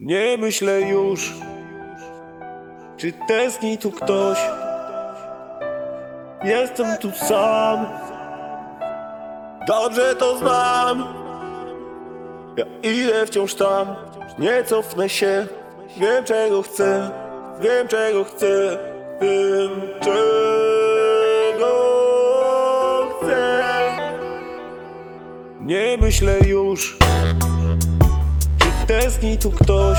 Nie myślę już, czy tęskni tu ktoś. Jestem tu sam, dobrze to znam. Ja idę wciąż tam, nie cofnę się. Wiem czego chcę, wiem czego chcę, wiem czego chcę. Nie myślę już. Tęskni tu ktoś?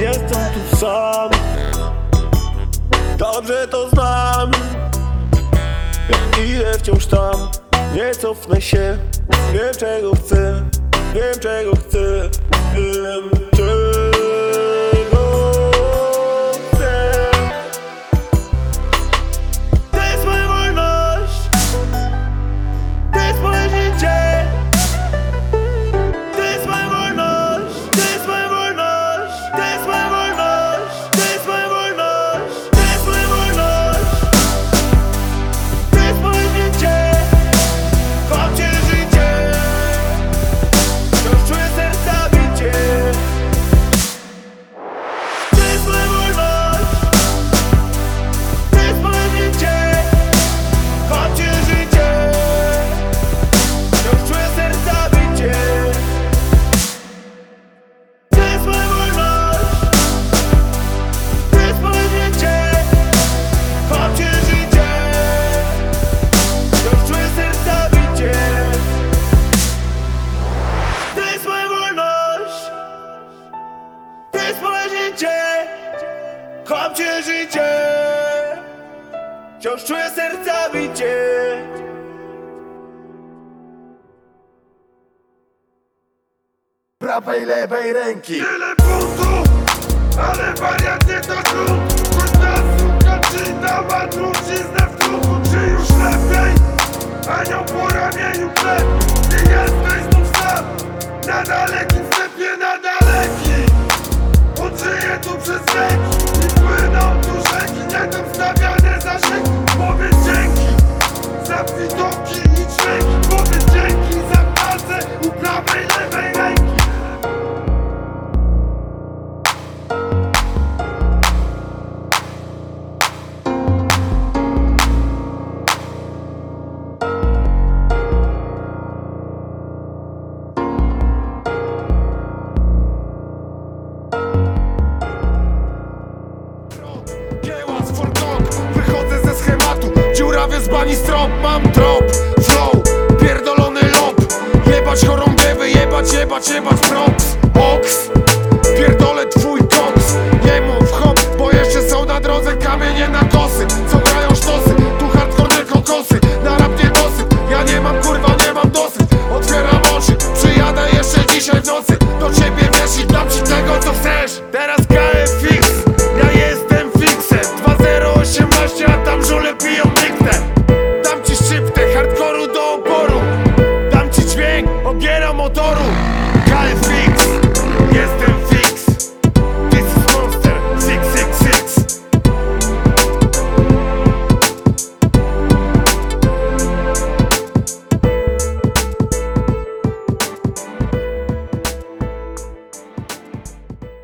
Jestem tu sam. Dobrze to znam. Ja idę wciąż tam. Nie cofnę się. Wiem czego chcę. Wiem czego chcę. Wiem czego Chodźcie życie Wciąż czuję serca bicie. Prawej, lewej ręki. Tyle buntu, ale wariat nie to tu. Czy dała truciznę w duchu. Czy już lepiej? Anioł po ramieniu chleb Ty jesteś znów sam Na dalekim sklepie, na daleki. On żyje tu przez wieki I płyną tu rzeki Nie tam stawiane pani strop Mam drop flow, pierdolony lob Jebać chorągiewy, jebać, jebać, jebać props. Box, pierdolę twój koks. Nie mów hop, bo jeszcze są na drodze kamienie na kosy. Co grają sztosy, tu hardcore tylko Na rap nie dosyć, ja nie mam kurwa, nie mam dosyć. Otwieram oczy, przyjadę jeszcze dzisiaj w nocy. Do ciebie wiesz i dam ci tego co chcesz. Teraz KFX touro.